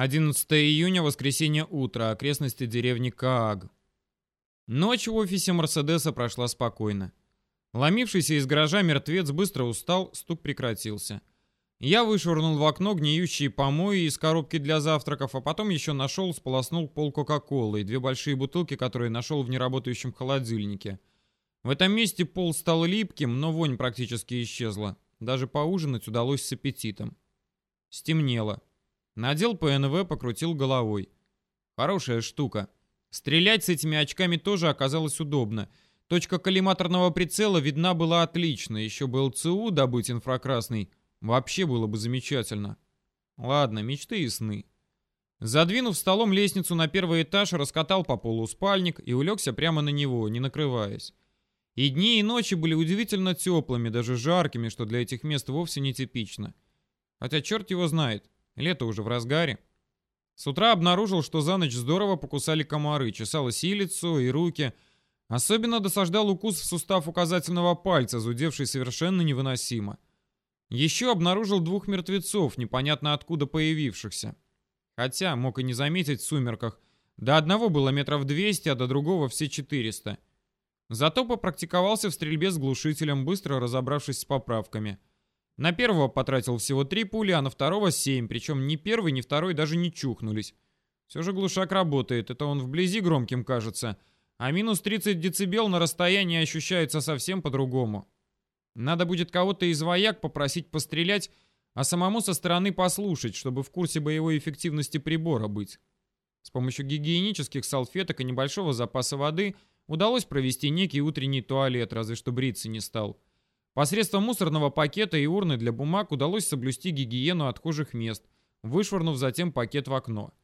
11 июня, воскресенье утро, окрестности деревни Кааг. Ночь в офисе Мерседеса прошла спокойно. Ломившийся из гаража мертвец быстро устал, стук прекратился. Я вышвырнул в окно гниющие помои из коробки для завтраков, а потом еще нашел, сполоснул пол Кока-Колы и две большие бутылки, которые нашел в неработающем холодильнике. В этом месте пол стал липким, но вонь практически исчезла. Даже поужинать удалось с аппетитом. Стемнело. Надел ПНВ, покрутил головой. Хорошая штука. Стрелять с этими очками тоже оказалось удобно. Точка коллиматорного прицела видна была отлично. Еще бы ЛЦУ добыть инфракрасный. Вообще было бы замечательно. Ладно, мечты и сны. Задвинув столом лестницу на первый этаж, раскатал по полу спальник и улегся прямо на него, не накрываясь. И дни, и ночи были удивительно теплыми, даже жаркими, что для этих мест вовсе не типично. Хотя черт его знает. Лето уже в разгаре. С утра обнаружил, что за ночь здорово покусали комары, чесалось и и руки. Особенно досаждал укус в сустав указательного пальца, зудевший совершенно невыносимо. Еще обнаружил двух мертвецов, непонятно откуда появившихся. Хотя мог и не заметить в сумерках. До одного было метров 200, а до другого все 400. Зато попрактиковался в стрельбе с глушителем, быстро разобравшись с поправками. На первого потратил всего три пули, а на второго семь, причем ни первый, ни второй даже не чухнулись. Все же глушак работает, это он вблизи громким кажется, а минус 30 дБ на расстоянии ощущается совсем по-другому. Надо будет кого-то из вояк попросить пострелять, а самому со стороны послушать, чтобы в курсе боевой эффективности прибора быть. С помощью гигиенических салфеток и небольшого запаса воды удалось провести некий утренний туалет, разве что бриться не стал. Посредством мусорного пакета и урны для бумаг удалось соблюсти гигиену отхожих мест, вышвырнув затем пакет в окно.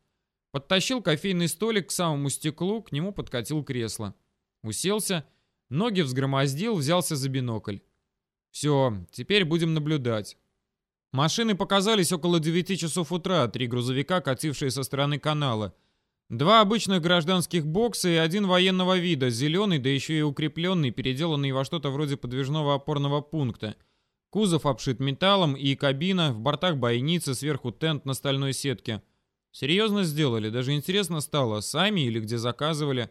Подтащил кофейный столик к самому стеклу, к нему подкатил кресло. Уселся, ноги взгромоздил, взялся за бинокль. Все, теперь будем наблюдать. Машины показались около 9 часов утра, три грузовика, катившие со стороны канала – Два обычных гражданских бокса и один военного вида, зеленый, да еще и укрепленный, переделанный во что-то вроде подвижного опорного пункта. Кузов обшит металлом и кабина, в бортах бойницы, сверху тент на стальной сетке. Серьезно сделали, даже интересно стало, сами или где заказывали.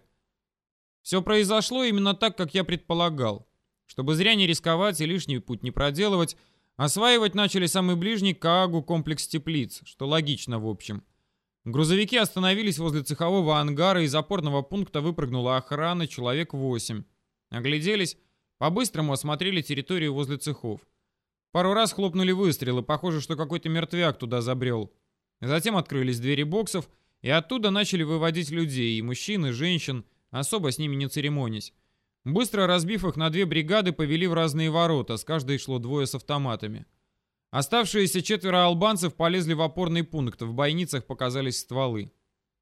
Все произошло именно так, как я предполагал. Чтобы зря не рисковать и лишний путь не проделывать, осваивать начали самый ближний к Аагу комплекс теплиц, что логично в общем. Грузовики остановились возле цехового ангара, из опорного пункта выпрыгнула охрана, человек 8. Огляделись, по-быстрому осмотрели территорию возле цехов. Пару раз хлопнули выстрелы, похоже, что какой-то мертвяк туда забрел. Затем открылись двери боксов, и оттуда начали выводить людей, и мужчин, и женщин, особо с ними не церемонясь. Быстро разбив их на две бригады, повели в разные ворота, с каждой шло двое с автоматами. Оставшиеся четверо албанцев полезли в опорный пункт, в бойницах показались стволы.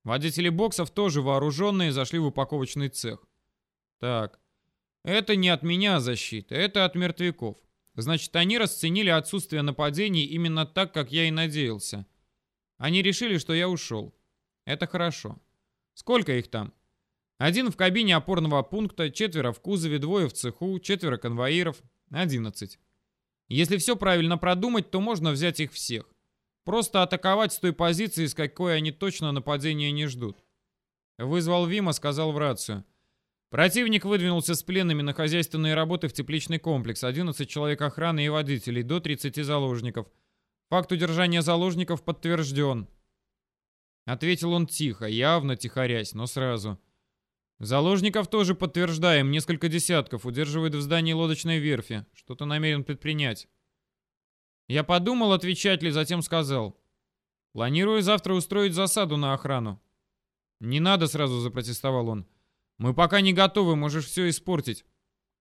Водители боксов, тоже вооруженные, зашли в упаковочный цех. Так, это не от меня защита, это от мертвяков. Значит, они расценили отсутствие нападений именно так, как я и надеялся. Они решили, что я ушел. Это хорошо. Сколько их там? Один в кабине опорного пункта, четверо в кузове, двое в цеху, четверо конвоиров, одиннадцать. Если все правильно продумать, то можно взять их всех. Просто атаковать с той позиции, с какой они точно нападения не ждут. Вызвал Вима, сказал в рацию. Противник выдвинулся с пленными на хозяйственные работы в тепличный комплекс. 11 человек охраны и водителей, до 30 заложников. Факт удержания заложников подтвержден. Ответил он тихо, явно тихорясь, но сразу. Заложников тоже подтверждаем, несколько десятков, удерживает в здании лодочной верфи. Что-то намерен предпринять. Я подумал, отвечать ли, затем сказал. Планирую завтра устроить засаду на охрану. Не надо, сразу запротестовал он. Мы пока не готовы, можешь все испортить.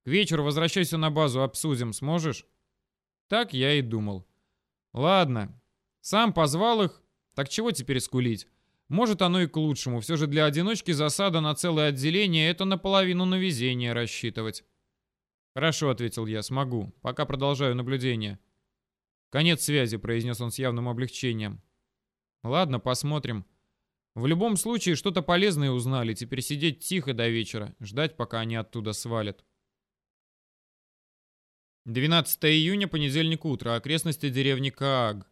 К вечеру возвращайся на базу, обсудим, сможешь? Так я и думал. Ладно. Сам позвал их, так чего теперь скулить? Может, оно и к лучшему. Все же для одиночки засада на целое отделение — это наполовину на везение рассчитывать. «Хорошо», — ответил я, — «смогу. Пока продолжаю наблюдение». «Конец связи», — произнес он с явным облегчением. «Ладно, посмотрим. В любом случае, что-то полезное узнали. Теперь сидеть тихо до вечера, ждать, пока они оттуда свалят». 12 июня, понедельник утро, окрестности деревни Кааг.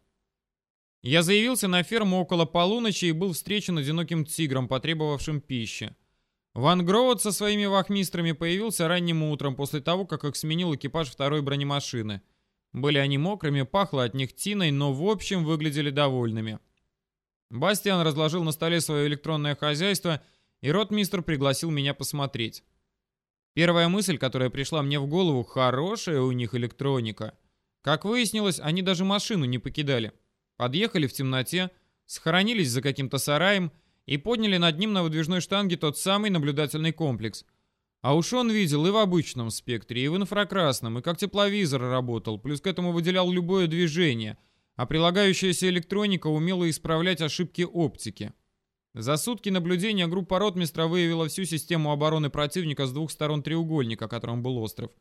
Я заявился на ферму около полуночи и был встречен одиноким тигром, потребовавшим пищи. Ван Гроуд со своими вахмистрами появился ранним утром после того, как их сменил экипаж второй бронемашины. Были они мокрыми, пахло от них тиной, но в общем выглядели довольными. Бастиан разложил на столе свое электронное хозяйство, и ротмистр пригласил меня посмотреть. Первая мысль, которая пришла мне в голову, хорошая у них электроника. Как выяснилось, они даже машину не покидали. Подъехали в темноте, схоронились за каким-то сараем и подняли над ним на выдвижной штанге тот самый наблюдательный комплекс. А уж он видел и в обычном спектре, и в инфракрасном, и как тепловизор работал, плюс к этому выделял любое движение, а прилагающаяся электроника умела исправлять ошибки оптики. За сутки наблюдения группа ротмистра выявила всю систему обороны противника с двух сторон треугольника, которым был остров.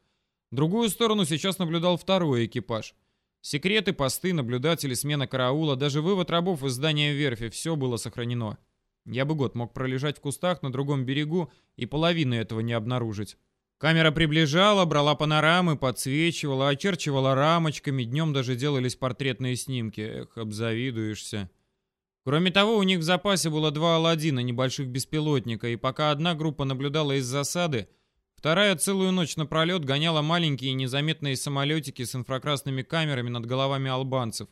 Другую сторону сейчас наблюдал второй экипаж — Секреты, посты, наблюдатели, смена караула, даже вывод рабов из здания верфи — все было сохранено. Я бы год мог пролежать в кустах на другом берегу и половины этого не обнаружить. Камера приближала, брала панорамы, подсвечивала, очерчивала рамочками, днем даже делались портретные снимки. Эх, обзавидуешься. Кроме того, у них в запасе было два Аладдина, небольших беспилотника, и пока одна группа наблюдала из засады, Вторая целую ночь напролет гоняла маленькие незаметные самолетики с инфракрасными камерами над головами албанцев.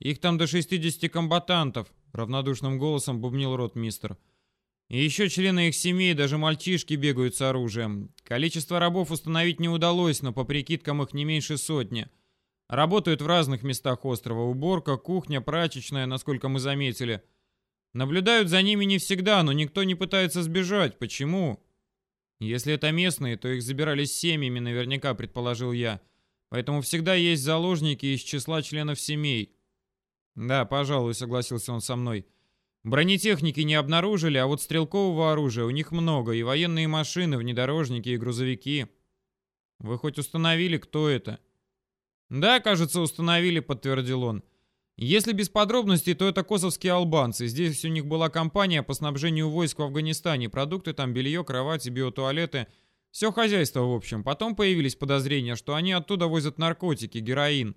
«Их там до 60 комбатантов», — равнодушным голосом бубнил ротмистр. «И еще члены их семей, даже мальчишки бегают с оружием. Количество рабов установить не удалось, но по прикидкам их не меньше сотни. Работают в разных местах острова. Уборка, кухня, прачечная, насколько мы заметили. Наблюдают за ними не всегда, но никто не пытается сбежать. Почему?» Если это местные, то их забирали семьями, наверняка, предположил я. Поэтому всегда есть заложники из числа членов семей. Да, пожалуй, согласился он со мной. Бронетехники не обнаружили, а вот стрелкового оружия у них много, и военные машины, внедорожники и грузовики. Вы хоть установили, кто это? Да, кажется, установили, подтвердил он. Если без подробностей, то это косовские албанцы. Здесь у них была компания по снабжению войск в Афганистане. Продукты там, белье, кровати, биотуалеты. Все хозяйство, в общем. Потом появились подозрения, что они оттуда возят наркотики, героин.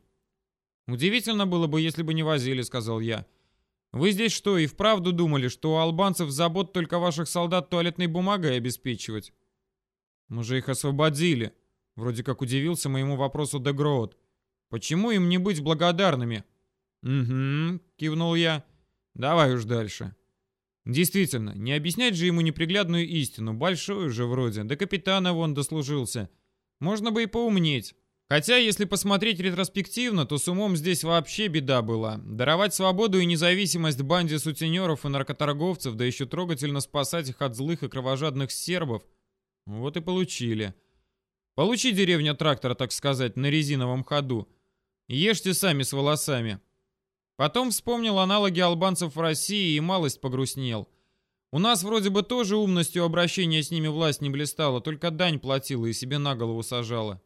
Удивительно было бы, если бы не возили, сказал я. Вы здесь что, и вправду думали, что у албанцев забот только ваших солдат туалетной бумагой обеспечивать? Мы же их освободили. Вроде как удивился моему вопросу Дегроуд. Почему им не быть благодарными? «Угу», — кивнул я. «Давай уж дальше». Действительно, не объяснять же ему неприглядную истину, большую же вроде, до капитана вон дослужился. Можно бы и поумнеть. Хотя, если посмотреть ретроспективно, то с умом здесь вообще беда была. Даровать свободу и независимость банде сутенеров и наркоторговцев, да еще трогательно спасать их от злых и кровожадных сербов. Вот и получили. Получи деревня трактора, так сказать, на резиновом ходу. Ешьте сами с волосами. Потом вспомнил аналоги албанцев в России и малость погрустнел. У нас вроде бы тоже умностью обращения с ними власть не блистала, только дань платила и себе на голову сажала.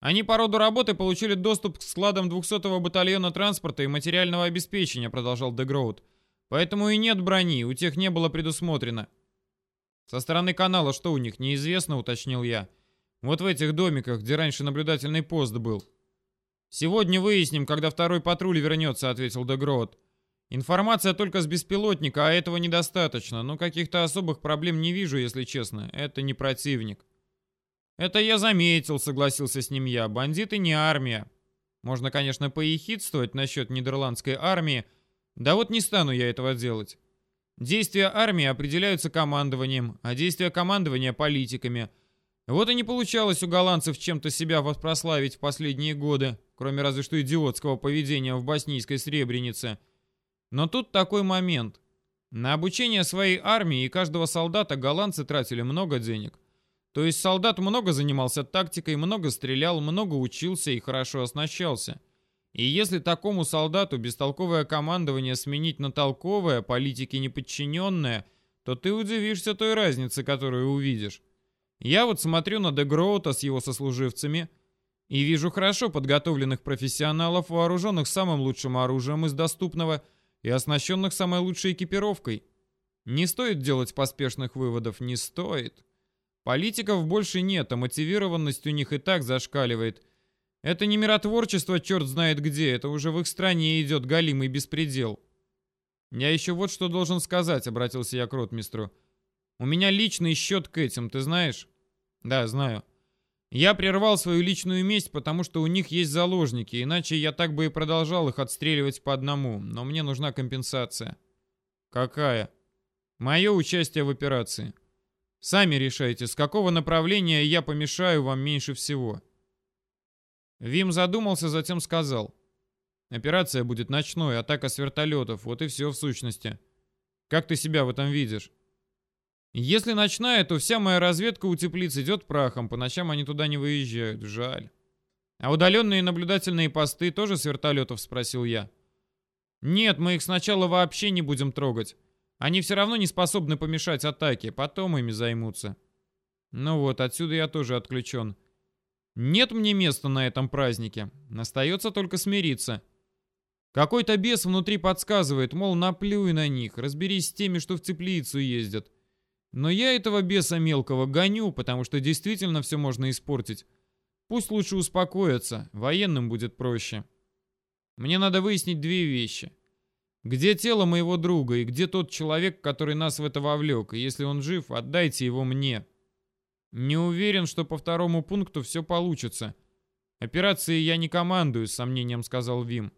Они по роду работы получили доступ к складам 200-го батальона транспорта и материального обеспечения, продолжал Дегроуд. Поэтому и нет брони, у тех не было предусмотрено. Со стороны канала что у них, неизвестно, уточнил я. Вот в этих домиках, где раньше наблюдательный пост был. «Сегодня выясним, когда второй патруль вернется», — ответил Дегроуд. «Информация только с беспилотника, а этого недостаточно, но каких-то особых проблем не вижу, если честно. Это не противник». «Это я заметил», — согласился с ним я. «Бандиты не армия. Можно, конечно, поехидствовать насчет нидерландской армии, да вот не стану я этого делать. Действия армии определяются командованием, а действия командования — политиками. Вот и не получалось у голландцев чем-то себя воспрославить в последние годы кроме разве что идиотского поведения в боснийской Сребренице. Но тут такой момент. На обучение своей армии и каждого солдата голландцы тратили много денег. То есть солдат много занимался тактикой, много стрелял, много учился и хорошо оснащался. И если такому солдату бестолковое командование сменить на толковое, политике неподчиненное, то ты удивишься той разнице, которую увидишь. Я вот смотрю на Дегроута с его сослуживцами – и вижу хорошо подготовленных профессионалов, вооруженных самым лучшим оружием из доступного и оснащенных самой лучшей экипировкой. Не стоит делать поспешных выводов, не стоит. Политиков больше нет, а мотивированность у них и так зашкаливает. Это не миротворчество, черт знает где, это уже в их стране идет галимый беспредел. Я еще вот что должен сказать, обратился я к ротмистру. У меня личный счет к этим, ты знаешь? Да, знаю. Я прервал свою личную месть, потому что у них есть заложники, иначе я так бы и продолжал их отстреливать по одному, но мне нужна компенсация. Какая? Мое участие в операции. Сами решайте, с какого направления я помешаю вам меньше всего. Вим задумался, затем сказал. Операция будет ночной, атака с вертолетов, вот и все в сущности. Как ты себя в этом видишь? Если ночная, то вся моя разведка у теплиц идет прахом, по ночам они туда не выезжают, жаль. А удаленные наблюдательные посты тоже с вертолетов, спросил я. Нет, мы их сначала вообще не будем трогать. Они все равно не способны помешать атаке, потом ими займутся. Ну вот, отсюда я тоже отключен. Нет мне места на этом празднике. Остается только смириться. Какой-то бес внутри подсказывает, мол, наплюй на них, разберись с теми, что в теплицу ездят. Но я этого беса мелкого гоню, потому что действительно все можно испортить. Пусть лучше успокоятся, военным будет проще. Мне надо выяснить две вещи. Где тело моего друга и где тот человек, который нас в это вовлек? И если он жив, отдайте его мне. Не уверен, что по второму пункту все получится. Операции я не командую, с сомнением сказал Вим.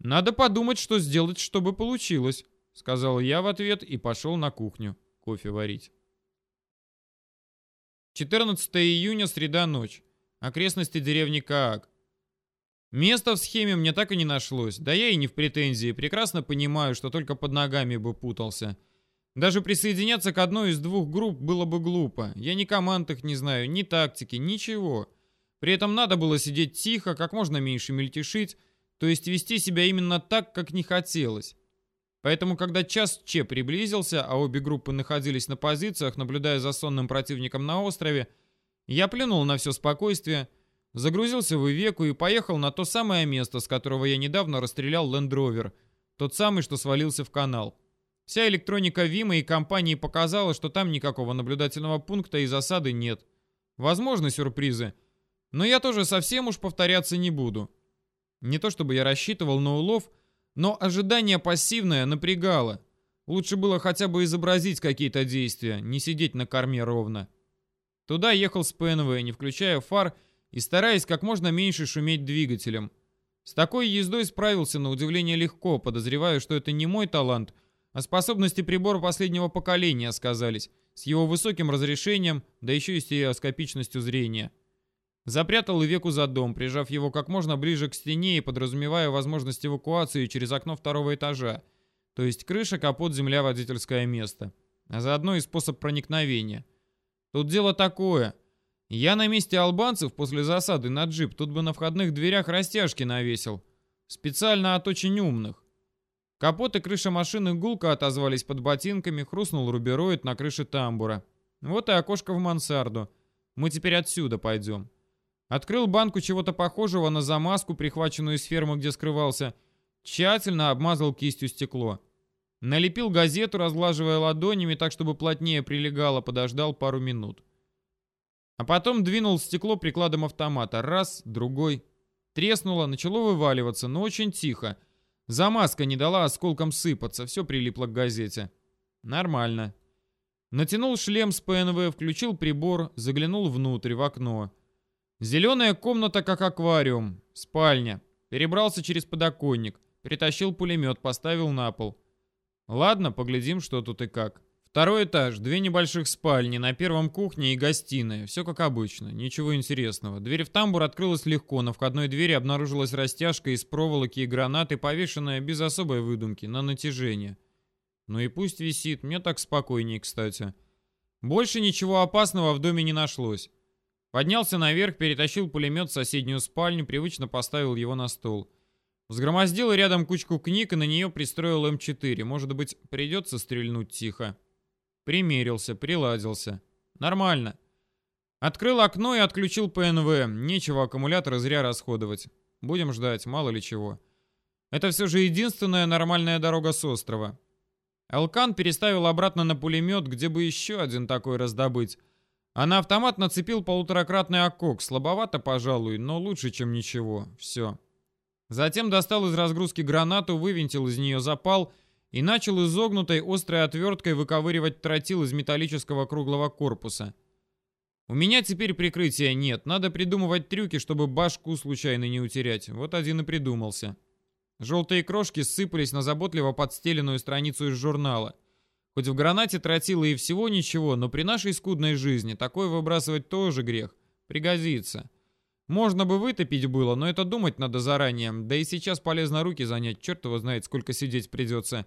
Надо подумать, что сделать, чтобы получилось, сказал я в ответ и пошел на кухню кофе варить. 14 июня, среда, ночь. Окрестности деревни Каак. Места в схеме мне так и не нашлось. Да я и не в претензии. Прекрасно понимаю, что только под ногами бы путался. Даже присоединяться к одной из двух групп было бы глупо. Я ни команд их не знаю, ни тактики, ничего. При этом надо было сидеть тихо, как можно меньше мельтешить, то есть вести себя именно так, как не хотелось. Поэтому, когда час Че приблизился, а обе группы находились на позициях, наблюдая за сонным противником на острове, я плюнул на все спокойствие, загрузился в Ивеку и поехал на то самое место, с которого я недавно расстрелял Лендровер, тот самый, что свалился в канал. Вся электроника Вима и компании показала, что там никакого наблюдательного пункта и засады нет. Возможны сюрпризы, но я тоже совсем уж повторяться не буду. Не то чтобы я рассчитывал на улов, но ожидание пассивное напрягало. Лучше было хотя бы изобразить какие-то действия, не сидеть на корме ровно. Туда ехал с ПНВ, не включая фар и стараясь как можно меньше шуметь двигателем. С такой ездой справился на удивление легко, подозревая, что это не мой талант, а способности прибора последнего поколения сказались, с его высоким разрешением, да еще и стереоскопичностью зрения. Запрятал Ивеку за дом, прижав его как можно ближе к стене и подразумевая возможность эвакуации через окно второго этажа, то есть крыша, капот, земля, водительское место. А заодно и способ проникновения. Тут дело такое. Я на месте албанцев после засады на джип тут бы на входных дверях растяжки навесил. Специально от очень умных. Капот и крыша машины гулко отозвались под ботинками, хрустнул рубероид на крыше тамбура. Вот и окошко в мансарду. Мы теперь отсюда пойдем. Открыл банку чего-то похожего на замазку, прихваченную из фермы, где скрывался. Тщательно обмазал кистью стекло. Налепил газету, разглаживая ладонями, так чтобы плотнее прилегало, подождал пару минут. А потом двинул стекло прикладом автомата. Раз, другой. Треснуло, начало вываливаться, но очень тихо. Замазка не дала осколкам сыпаться, все прилипло к газете. Нормально. Натянул шлем с ПНВ, включил прибор, заглянул внутрь, в окно. Зеленая комната, как аквариум. Спальня. Перебрался через подоконник. Притащил пулемет, поставил на пол. Ладно, поглядим, что тут и как. Второй этаж, две небольших спальни, на первом кухня и гостиная. Все как обычно, ничего интересного. Дверь в тамбур открылась легко, на входной двери обнаружилась растяжка из проволоки и гранаты, повешенная без особой выдумки, на натяжение. Ну и пусть висит, мне так спокойнее, кстати. Больше ничего опасного в доме не нашлось. Поднялся наверх, перетащил пулемет в соседнюю спальню, привычно поставил его на стол. Взгромоздил рядом кучку книг и на нее пристроил М4. Может быть, придется стрельнуть тихо. Примерился, приладился. Нормально. Открыл окно и отключил ПНВ. Нечего аккумуляторы зря расходовать. Будем ждать, мало ли чего. Это все же единственная нормальная дорога с острова. Алкан переставил обратно на пулемет, где бы еще один такой раздобыть. А на автомат нацепил полуторакратный окок. Слабовато, пожалуй, но лучше, чем ничего. Все. Затем достал из разгрузки гранату, вывинтил из нее запал и начал изогнутой острой отверткой выковыривать тротил из металлического круглого корпуса. У меня теперь прикрытия нет. Надо придумывать трюки, чтобы башку случайно не утерять. Вот один и придумался. Желтые крошки сыпались на заботливо подстеленную страницу из журнала. Хоть в гранате тротило и всего ничего, но при нашей скудной жизни такое выбрасывать тоже грех. Пригодится. Можно бы вытопить было, но это думать надо заранее. Да и сейчас полезно руки занять, черт его знает, сколько сидеть придется.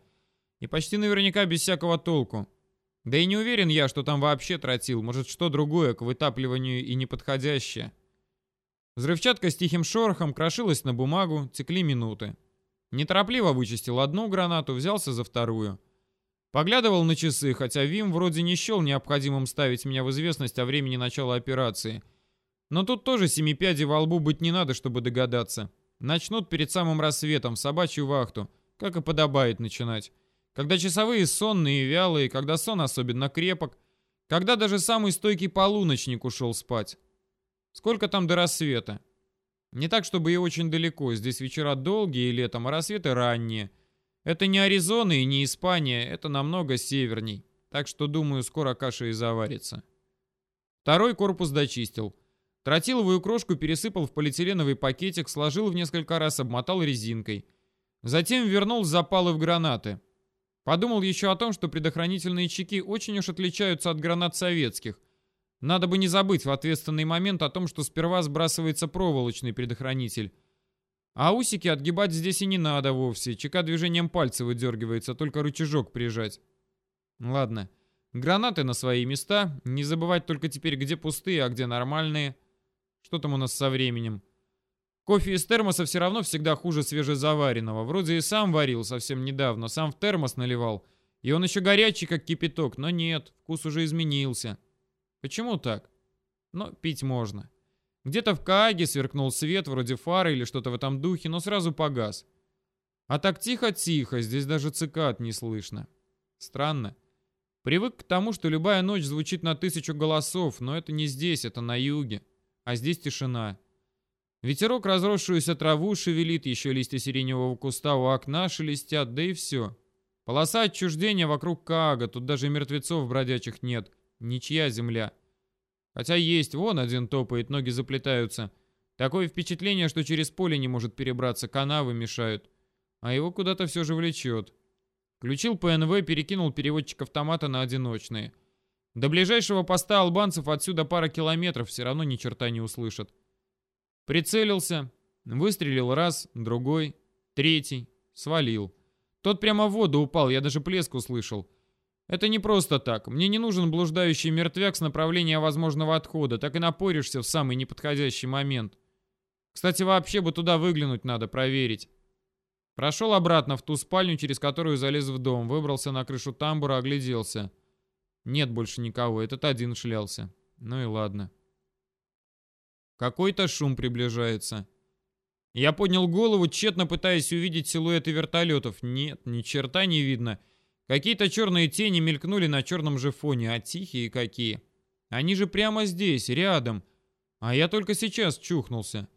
И почти наверняка без всякого толку. Да и не уверен я, что там вообще тротил. Может, что другое, к вытапливанию и неподходящее. Взрывчатка с тихим шорохом крошилась на бумагу, текли минуты. Неторопливо вычистил одну гранату, взялся за вторую. Поглядывал на часы, хотя Вим вроде не счел необходимым ставить меня в известность о времени начала операции. Но тут тоже семи пядей во лбу быть не надо, чтобы догадаться. Начнут перед самым рассветом, в собачью вахту, как и подобает начинать. Когда часовые сонные и вялые, когда сон особенно крепок, когда даже самый стойкий полуночник ушел спать. Сколько там до рассвета? Не так, чтобы и очень далеко. Здесь вечера долгие летом, а рассветы ранние. Это не Аризона и не Испания, это намного северней. Так что, думаю, скоро каша и заварится. Второй корпус дочистил. Тротиловую крошку пересыпал в полиэтиленовый пакетик, сложил в несколько раз, обмотал резинкой. Затем вернул запалы в гранаты. Подумал еще о том, что предохранительные чеки очень уж отличаются от гранат советских. Надо бы не забыть в ответственный момент о том, что сперва сбрасывается проволочный предохранитель. А усики отгибать здесь и не надо вовсе. Чека движением пальца выдергивается, только рычажок прижать. Ладно. Гранаты на свои места. Не забывать только теперь, где пустые, а где нормальные. Что там у нас со временем? Кофе из термоса все равно всегда хуже свежезаваренного. Вроде и сам варил совсем недавно, сам в термос наливал. И он еще горячий, как кипяток, но нет, вкус уже изменился. Почему так? Но пить можно. Где-то в Кааге сверкнул свет, вроде фары или что-то в этом духе, но сразу погас. А так тихо-тихо, здесь даже цикад не слышно. Странно. Привык к тому, что любая ночь звучит на тысячу голосов, но это не здесь, это на юге. А здесь тишина. Ветерок разросшуюся траву шевелит, еще листья сиреневого куста у окна шелестят, да и все. Полоса отчуждения вокруг Каага, тут даже мертвецов бродячих нет. Ничья земля. Хотя есть, вон один топает, ноги заплетаются. Такое впечатление, что через поле не может перебраться, канавы мешают. А его куда-то все же влечет. Включил ПНВ, перекинул переводчик автомата на одиночные. До ближайшего поста албанцев отсюда пара километров, все равно ни черта не услышат. Прицелился, выстрелил раз, другой, третий, свалил. Тот прямо в воду упал, я даже плеск услышал. Это не просто так. Мне не нужен блуждающий мертвяк с направления возможного отхода. Так и напоришься в самый неподходящий момент. Кстати, вообще бы туда выглянуть надо, проверить. Прошел обратно в ту спальню, через которую залез в дом. Выбрался на крышу тамбура, огляделся. Нет больше никого, этот один шлялся. Ну и ладно. Какой-то шум приближается. Я поднял голову, тщетно пытаясь увидеть силуэты вертолетов. Нет, ни черта не видно. Какие-то черные тени мелькнули на черном же фоне, а тихие какие. Они же прямо здесь, рядом. А я только сейчас чухнулся.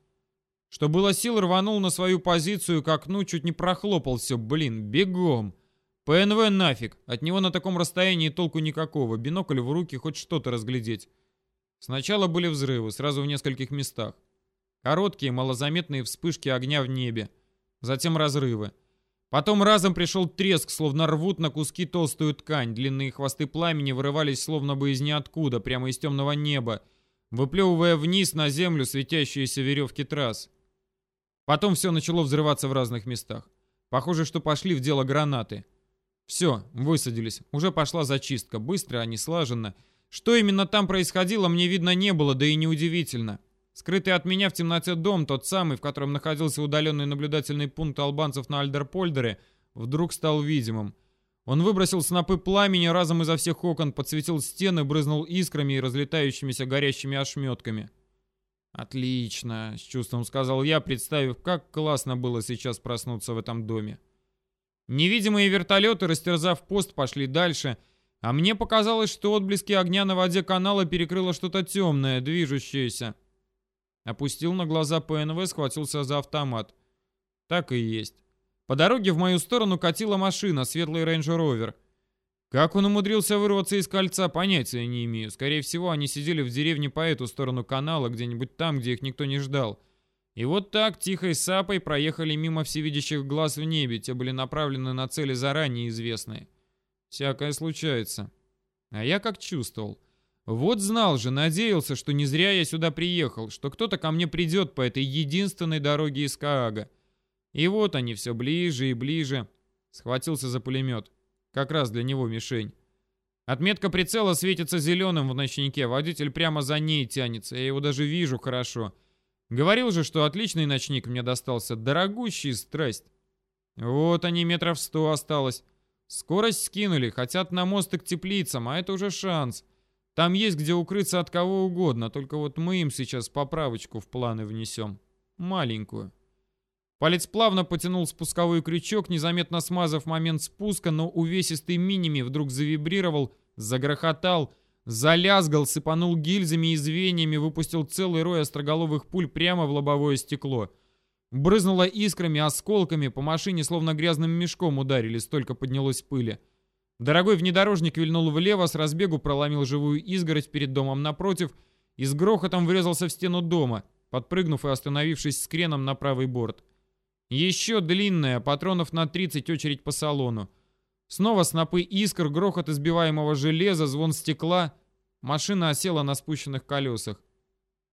Что было сил, рванул на свою позицию к окну, чуть не прохлопал все. Блин, бегом. ПНВ нафиг. От него на таком расстоянии толку никакого. Бинокль в руки, хоть что-то разглядеть. Сначала были взрывы, сразу в нескольких местах. Короткие, малозаметные вспышки огня в небе. Затем разрывы. Потом разом пришел треск, словно рвут на куски толстую ткань. Длинные хвосты пламени вырывались словно бы из ниоткуда, прямо из темного неба, выплевывая вниз на землю светящиеся веревки трасс. Потом все начало взрываться в разных местах. Похоже, что пошли в дело гранаты. Все, высадились. Уже пошла зачистка. Быстро, а не слаженно. Что именно там происходило, мне видно не было, да и неудивительно. Скрытый от меня в темноте дом, тот самый, в котором находился удаленный наблюдательный пункт албанцев на Альдерпольдере, вдруг стал видимым. Он выбросил снопы пламени разом изо всех окон, подсветил стены, брызнул искрами и разлетающимися горящими ошметками. «Отлично», — с чувством сказал я, представив, как классно было сейчас проснуться в этом доме. Невидимые вертолеты, растерзав пост, пошли дальше. А мне показалось, что отблески огня на воде канала перекрыло что-то темное, движущееся. Опустил на глаза ПНВ, схватился за автомат. Так и есть. По дороге в мою сторону катила машина, светлый рейндж-ровер. Как он умудрился вырваться из кольца, понятия не имею. Скорее всего, они сидели в деревне по эту сторону канала, где-нибудь там, где их никто не ждал. И вот так, тихой сапой, проехали мимо всевидящих глаз в небе. Те были направлены на цели заранее известные. Всякое случается. А я как чувствовал. Вот знал же, надеялся, что не зря я сюда приехал, что кто-то ко мне придет по этой единственной дороге из Каага. И вот они все ближе и ближе. Схватился за пулемет. Как раз для него мишень. Отметка прицела светится зеленым в ночнике. Водитель прямо за ней тянется. Я его даже вижу хорошо. Говорил же, что отличный ночник мне достался. Дорогущий страсть. Вот они, метров сто осталось. Скорость скинули. Хотят на мост и к теплицам, а это уже шанс. Там есть где укрыться от кого угодно. Только вот мы им сейчас поправочку в планы внесем. Маленькую. Палец плавно потянул спусковой крючок, незаметно смазав момент спуска, но увесистый миними вдруг завибрировал, загрохотал, залязгал, сыпанул гильзами и звеньями, выпустил целый рой остроголовых пуль прямо в лобовое стекло. Брызнуло искрами, осколками, по машине словно грязным мешком ударили, столько поднялось пыли. Дорогой внедорожник вильнул влево, с разбегу проломил живую изгородь перед домом напротив и с грохотом врезался в стену дома, подпрыгнув и остановившись с креном на правый борт. Еще длинная, патронов на 30 очередь по салону. Снова снопы искр, грохот избиваемого железа, звон стекла. Машина осела на спущенных колесах.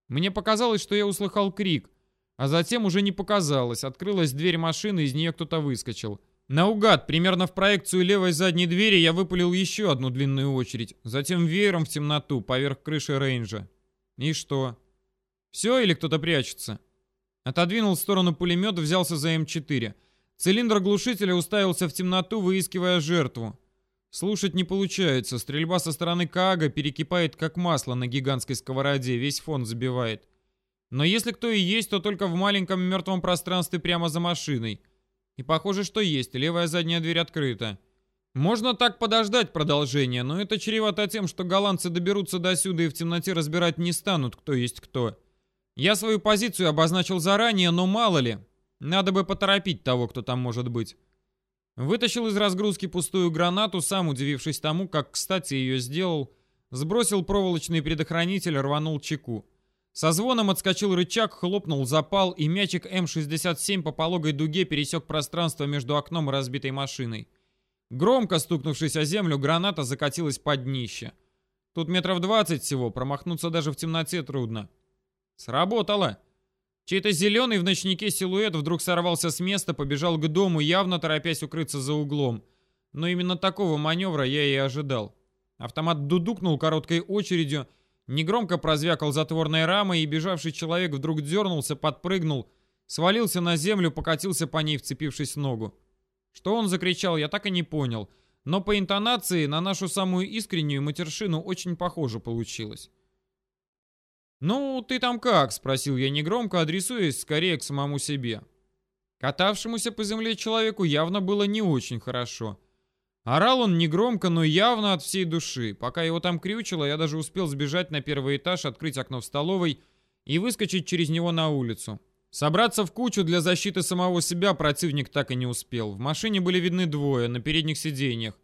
Мне показалось, что я услыхал крик, а затем уже не показалось. Открылась дверь машины, из нее кто-то выскочил. Наугад, примерно в проекцию левой задней двери, я выпалил еще одну длинную очередь. Затем веером в темноту, поверх крыши рейнджа. И что? Все или кто-то прячется? Отодвинул в сторону пулемет, взялся за М4. Цилиндр глушителя уставился в темноту, выискивая жертву. Слушать не получается. Стрельба со стороны Каага перекипает как масло на гигантской сковороде, весь фон забивает. Но если кто и есть, то только в маленьком мертвом пространстве прямо за машиной. И похоже, что есть, левая задняя дверь открыта. Можно так подождать продолжения, но это чревато тем, что голландцы доберутся до сюда и в темноте разбирать не станут, кто есть кто. Я свою позицию обозначил заранее, но мало ли. Надо бы поторопить того, кто там может быть. Вытащил из разгрузки пустую гранату, сам удивившись тому, как кстати ее сделал. Сбросил проволочный предохранитель, рванул чеку. Со звоном отскочил рычаг, хлопнул запал, и мячик М-67 по пологой дуге пересек пространство между окном и разбитой машиной. Громко стукнувшись о землю, граната закатилась под днище. Тут метров двадцать всего, промахнуться даже в темноте трудно. Сработало. Чей-то зеленый в ночнике силуэт вдруг сорвался с места, побежал к дому, явно торопясь укрыться за углом. Но именно такого маневра я и ожидал. Автомат дудукнул короткой очередью, негромко прозвякал затворной рамой, и бежавший человек вдруг дернулся, подпрыгнул, свалился на землю, покатился по ней, вцепившись в ногу. Что он закричал, я так и не понял, но по интонации на нашу самую искреннюю матершину очень похоже получилось. «Ну, ты там как?» — спросил я негромко, адресуясь скорее к самому себе. Катавшемуся по земле человеку явно было не очень хорошо. Орал он негромко, но явно от всей души. Пока его там крючило, я даже успел сбежать на первый этаж, открыть окно в столовой и выскочить через него на улицу. Собраться в кучу для защиты самого себя противник так и не успел. В машине были видны двое, на передних сиденьях.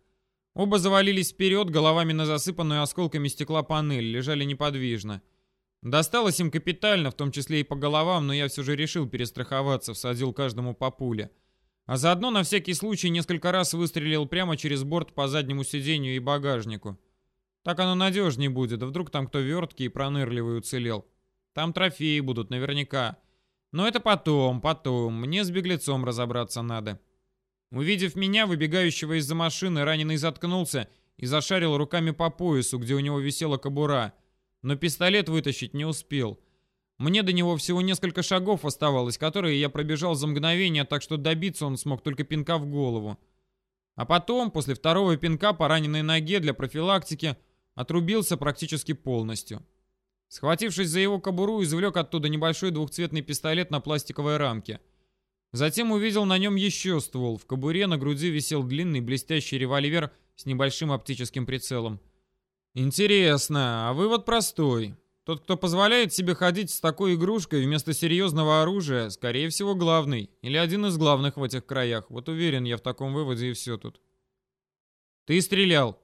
Оба завалились вперед, головами на засыпанную осколками стекла панель, лежали неподвижно. Досталось им капитально, в том числе и по головам, но я все же решил перестраховаться, всадил каждому по пуле. А заодно на всякий случай несколько раз выстрелил прямо через борт по заднему сиденью и багажнику. Так оно надежнее будет, а вдруг там кто верткий и пронырливый уцелел. Там трофеи будут наверняка. Но это потом, потом, мне с беглецом разобраться надо. Увидев меня, выбегающего из-за машины, раненый заткнулся и зашарил руками по поясу, где у него висела кобура — но пистолет вытащить не успел. Мне до него всего несколько шагов оставалось, которые я пробежал за мгновение, так что добиться он смог только пинка в голову. А потом, после второго пинка по раненой ноге для профилактики, отрубился практически полностью. Схватившись за его кобуру, извлек оттуда небольшой двухцветный пистолет на пластиковой рамке. Затем увидел на нем еще ствол. В кобуре на груди висел длинный блестящий револьвер с небольшим оптическим прицелом. Интересно, а вывод простой. Тот, кто позволяет себе ходить с такой игрушкой вместо серьезного оружия, скорее всего, главный. Или один из главных в этих краях. Вот уверен я в таком выводе и все тут. Ты стрелял.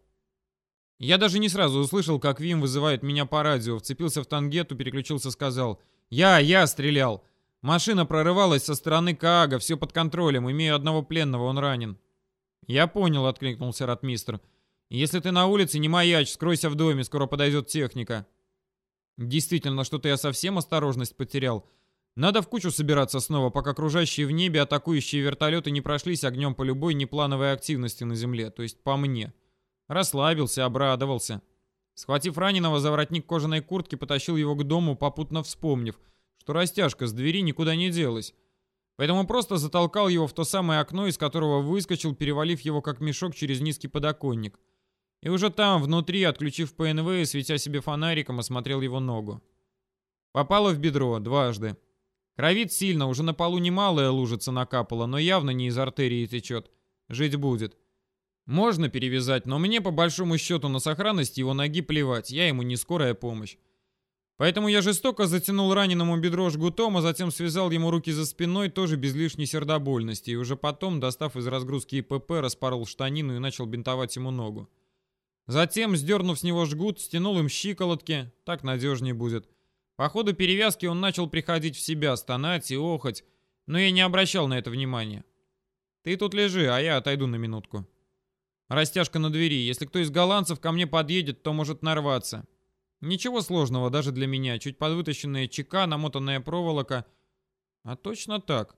Я даже не сразу услышал, как Вим вызывает меня по радио. Вцепился в тангету, переключился, сказал. Я, я стрелял. Машина прорывалась со стороны Каага, все под контролем, имею одного пленного, он ранен. Я понял, откликнулся ратмистр. Если ты на улице, не маячь, скройся в доме, скоро подойдет техника. Действительно, что-то я совсем осторожность потерял. Надо в кучу собираться снова, пока окружающие в небе атакующие вертолеты не прошлись огнем по любой неплановой активности на земле, то есть по мне. Расслабился, обрадовался. Схватив раненого за воротник кожаной куртки, потащил его к дому, попутно вспомнив — что растяжка с двери никуда не делась. Поэтому просто затолкал его в то самое окно, из которого выскочил, перевалив его как мешок через низкий подоконник. И уже там, внутри, отключив ПНВ и светя себе фонариком, осмотрел его ногу. Попало в бедро дважды. Кровит сильно, уже на полу немалая лужица накапала, но явно не из артерии течет. Жить будет. Можно перевязать, но мне по большому счету на сохранность его ноги плевать, я ему не скорая помощь. Поэтому я жестоко затянул раненому бедро жгутом, а затем связал ему руки за спиной, тоже без лишней сердобольности, и уже потом, достав из разгрузки ИПП, распорол штанину и начал бинтовать ему ногу. Затем, сдернув с него жгут, стянул им щиколотки, так надежнее будет. По ходу перевязки он начал приходить в себя, стонать и охать, но я не обращал на это внимания. «Ты тут лежи, а я отойду на минутку». Растяжка на двери. Если кто из голландцев ко мне подъедет, то может нарваться. Ничего сложного даже для меня. Чуть подвытащенная чека, намотанная проволока. А точно так.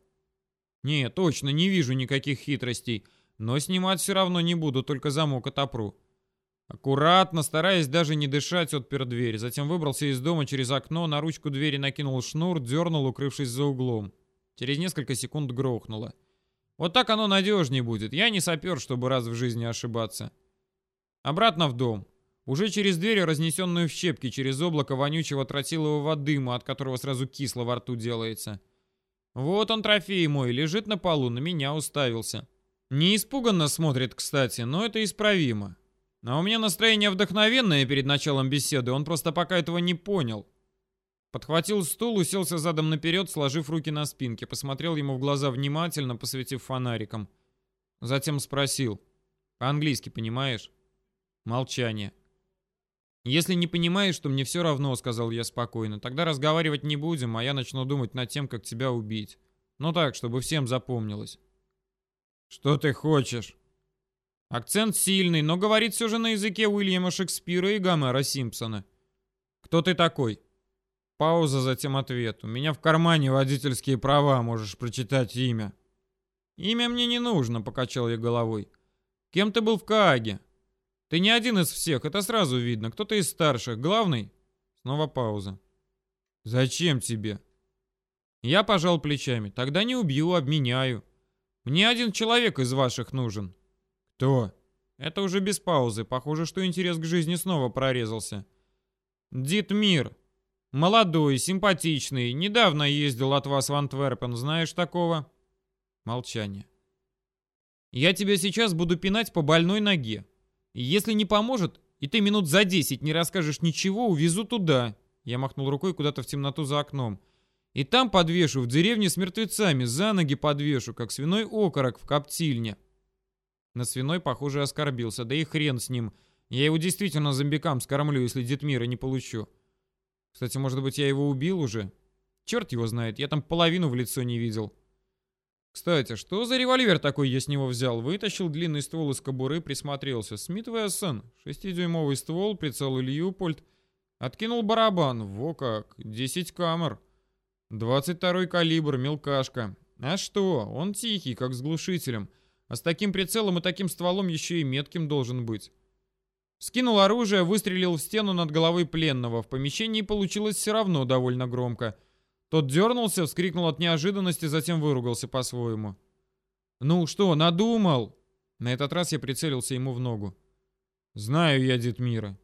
Не, точно, не вижу никаких хитростей. Но снимать все равно не буду, только замок отопру. Аккуратно, стараясь даже не дышать, отпер дверь. Затем выбрался из дома через окно, на ручку двери накинул шнур, дернул, укрывшись за углом. Через несколько секунд грохнуло. Вот так оно надежнее будет. Я не сапер, чтобы раз в жизни ошибаться. Обратно в дом. Уже через дверь, разнесенную в щепки, через облако вонючего тротилового дыма, от которого сразу кисло во рту делается. Вот он, трофей мой, лежит на полу, на меня уставился. Не испуганно смотрит, кстати, но это исправимо. А у меня настроение вдохновенное перед началом беседы, он просто пока этого не понял. Подхватил стул, уселся задом наперед, сложив руки на спинке, посмотрел ему в глаза внимательно, посветив фонариком. Затем спросил. «По-английски понимаешь?» Молчание. «Если не понимаешь, что мне все равно», — сказал я спокойно, — «тогда разговаривать не будем, а я начну думать над тем, как тебя убить. Ну так, чтобы всем запомнилось». «Что ты хочешь?» Акцент сильный, но говорит все же на языке Уильяма Шекспира и Гомера Симпсона. «Кто ты такой?» Пауза, затем ответ. «У меня в кармане водительские права, можешь прочитать имя». «Имя мне не нужно», — покачал я головой. «Кем ты был в Кааге?» Ты не один из всех, это сразу видно. Кто-то из старших. Главный?» Снова пауза. «Зачем тебе?» Я пожал плечами. «Тогда не убью, обменяю. Мне один человек из ваших нужен». «Кто?» Это уже без паузы. Похоже, что интерес к жизни снова прорезался. «Дитмир. Молодой, симпатичный. Недавно ездил от вас в Антверпен. Знаешь такого?» Молчание. «Я тебя сейчас буду пинать по больной ноге. Если не поможет, и ты минут за десять не расскажешь ничего, увезу туда. Я махнул рукой куда-то в темноту за окном. И там подвешу, в деревне с мертвецами, за ноги подвешу, как свиной окорок в коптильне. На свиной, похоже, оскорбился, да и хрен с ним. Я его действительно зомбикам скормлю, если Детмира не получу. Кстати, может быть, я его убил уже? Черт его знает, я там половину в лицо не видел. Кстати, что за револьвер такой я с него взял? Вытащил длинный ствол из кобуры, присмотрелся. Смит Вессон, шестидюймовый ствол, прицел Ильюпольт. Откинул барабан, во как, 10 камер. 22-й калибр, мелкашка. А что, он тихий, как с глушителем. А с таким прицелом и таким стволом еще и метким должен быть. Скинул оружие, выстрелил в стену над головой пленного. В помещении получилось все равно довольно громко. Тот дернулся, вскрикнул от неожиданности, затем выругался по-своему. «Ну что, надумал?» На этот раз я прицелился ему в ногу. «Знаю я, дед Мира».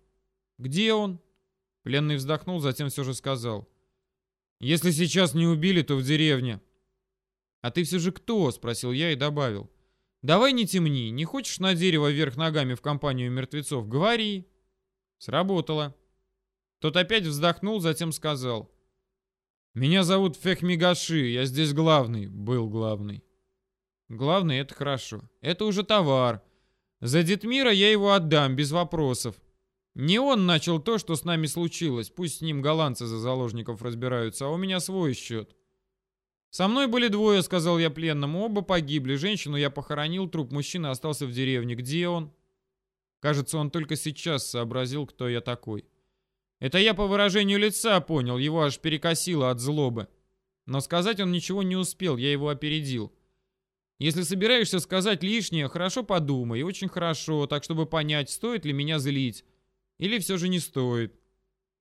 «Где он?» Пленный вздохнул, затем все же сказал. «Если сейчас не убили, то в деревне». «А ты все же кто?» — спросил я и добавил. «Давай не темни, не хочешь на дерево вверх ногами в компанию мертвецов? Говори». Сработало. Тот опять вздохнул, затем сказал. «Меня зовут Фехмигаши, я здесь главный, был главный». «Главный — это хорошо. Это уже товар. За Детмира я его отдам, без вопросов. Не он начал то, что с нами случилось, пусть с ним голландцы за заложников разбираются, а у меня свой счет». «Со мной были двое», — сказал я пленному, оба погибли. Женщину я похоронил, труп мужчины остался в деревне. Где он?» Кажется, он только сейчас сообразил, кто я такой. Это я по выражению лица понял, его аж перекосило от злобы. Но сказать он ничего не успел, я его опередил. Если собираешься сказать лишнее, хорошо подумай, очень хорошо, так чтобы понять, стоит ли меня злить. Или все же не стоит.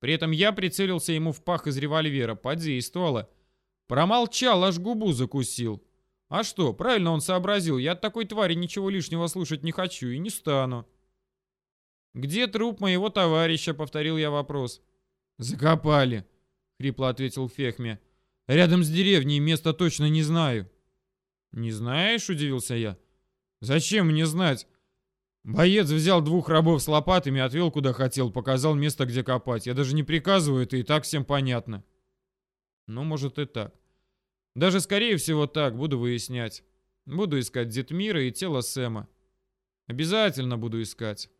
При этом я прицелился ему в пах из револьвера, подействовало. Промолчал, аж губу закусил. А что, правильно он сообразил, я от такой твари ничего лишнего слушать не хочу и не стану. «Где труп моего товарища?» — повторил я вопрос. «Закопали», — хрипло ответил Фехме. «Рядом с деревней, места точно не знаю». «Не знаешь?» — удивился я. «Зачем мне знать?» Боец взял двух рабов с лопатами, отвел куда хотел, показал место, где копать. Я даже не приказываю, это и так всем понятно. Ну, может и так. Даже скорее всего так, буду выяснять. Буду искать Детмира и тело Сэма. Обязательно буду искать.